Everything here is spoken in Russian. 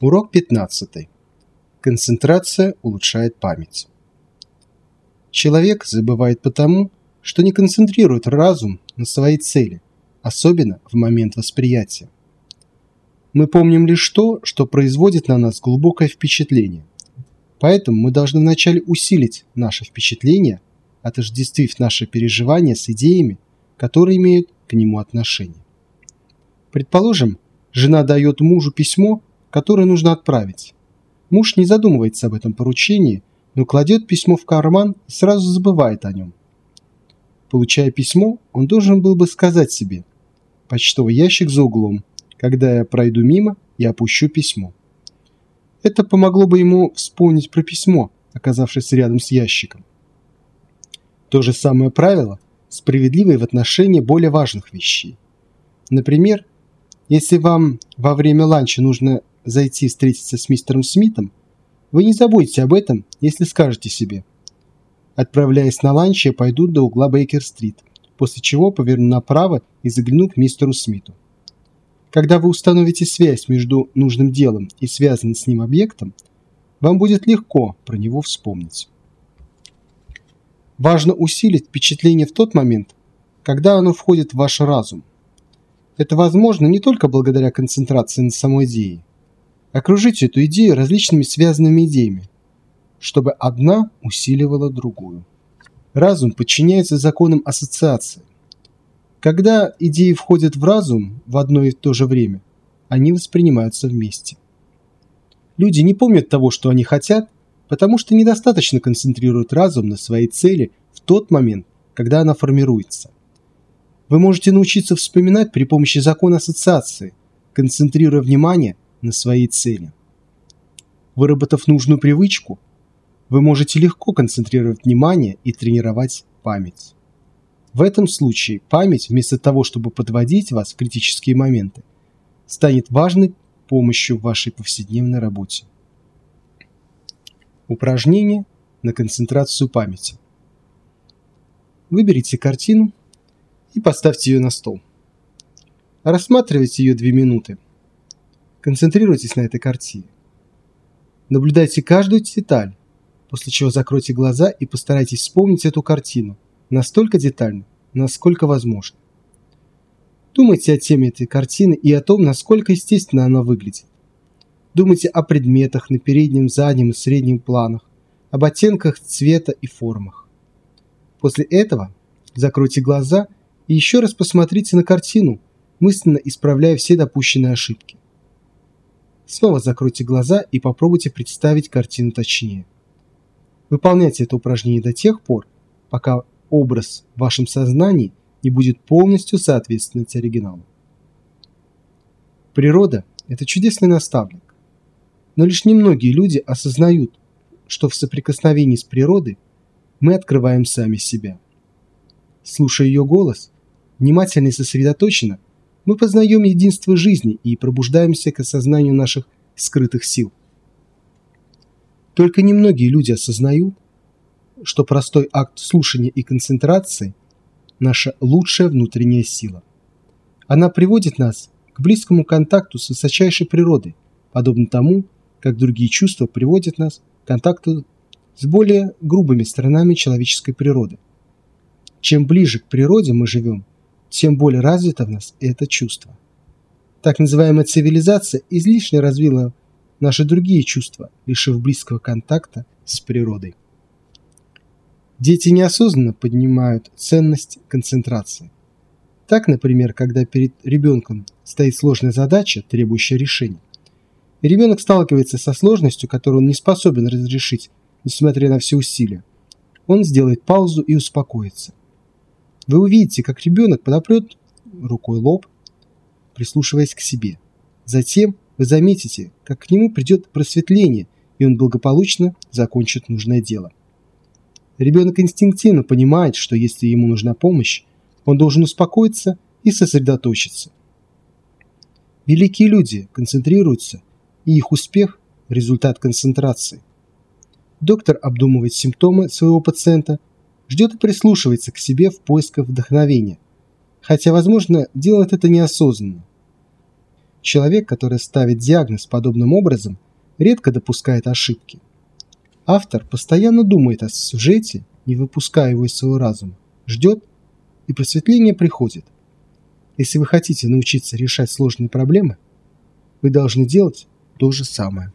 Урок 15. Концентрация улучшает память. Человек забывает потому, что не концентрирует разум на своей цели, особенно в момент восприятия. Мы помним лишь то, что производит на нас глубокое впечатление. Поэтому мы должны вначале усилить наше впечатление, отождествив наши переживания с идеями, которые имеют к нему отношение. Предположим, жена дает мужу письмо, которое нужно отправить. Муж не задумывается об этом поручении, но кладет письмо в карман и сразу забывает о нем. Получая письмо, он должен был бы сказать себе «Почтовый ящик за углом. Когда я пройду мимо, я опущу письмо». Это помогло бы ему вспомнить про письмо, оказавшееся рядом с ящиком. То же самое правило справедливо и в отношении более важных вещей. Например, если вам во время ланча нужно зайти встретиться с мистером Смитом, вы не забудете об этом, если скажете себе. Отправляясь на ланч, я пойду до угла Бейкер-стрит, после чего поверну направо и загляну к мистеру Смиту. Когда вы установите связь между нужным делом и связанным с ним объектом, вам будет легко про него вспомнить. Важно усилить впечатление в тот момент, когда оно входит в ваш разум. Это возможно не только благодаря концентрации на самой идее. Окружите эту идею различными связанными идеями, чтобы одна усиливала другую. Разум подчиняется законам ассоциации. Когда идеи входят в разум в одно и то же время, они воспринимаются вместе. Люди не помнят того, что они хотят, потому что недостаточно концентрируют разум на своей цели в тот момент, когда она формируется. Вы можете научиться вспоминать при помощи закона ассоциации, концентрируя внимание на своей цели. Выработав нужную привычку, вы можете легко концентрировать внимание и тренировать память. В этом случае память, вместо того, чтобы подводить вас в критические моменты, станет важной помощью в вашей повседневной работе. Упражнение на концентрацию памяти. Выберите картину и поставьте ее на стол. Рассматривайте ее две минуты. Концентрируйтесь на этой картине. Наблюдайте каждую деталь, после чего закройте глаза и постарайтесь вспомнить эту картину настолько детально, насколько возможно. Думайте о теме этой картины и о том, насколько естественно она выглядит. Думайте о предметах на переднем, заднем и среднем планах, об оттенках цвета и формах. После этого закройте глаза и еще раз посмотрите на картину, мысленно исправляя все допущенные ошибки. Снова закройте глаза и попробуйте представить картину точнее. Выполняйте это упражнение до тех пор, пока образ в вашем сознании не будет полностью соответствовать оригиналу. Природа – это чудесный наставник. Но лишь немногие люди осознают, что в соприкосновении с природой мы открываем сами себя. Слушая ее голос, внимательно и сосредоточенно, мы познаем единство жизни и пробуждаемся к осознанию наших скрытых сил. Только немногие люди осознают, что простой акт слушания и концентрации – наша лучшая внутренняя сила. Она приводит нас к близкому контакту с высочайшей природой, подобно тому, как другие чувства приводят нас к контакту с более грубыми сторонами человеческой природы. Чем ближе к природе мы живем, тем более развито в нас это чувство. Так называемая цивилизация излишне развила наши другие чувства, лишив близкого контакта с природой. Дети неосознанно поднимают ценность концентрации. Так, например, когда перед ребенком стоит сложная задача, требующая решения, ребенок сталкивается со сложностью, которую он не способен разрешить, несмотря на все усилия, он сделает паузу и успокоится. Вы увидите, как ребенок подопрет рукой лоб, прислушиваясь к себе. Затем вы заметите, как к нему придет просветление, и он благополучно закончит нужное дело. Ребенок инстинктивно понимает, что если ему нужна помощь, он должен успокоиться и сосредоточиться. Великие люди концентрируются, и их успех – результат концентрации. Доктор обдумывает симптомы своего пациента, ждет и прислушивается к себе в поисках вдохновения, хотя, возможно, делает это неосознанно. Человек, который ставит диагноз подобным образом, редко допускает ошибки. Автор постоянно думает о сюжете, не выпуская его из своего разума, ждет, и просветление приходит. Если вы хотите научиться решать сложные проблемы, вы должны делать то же самое.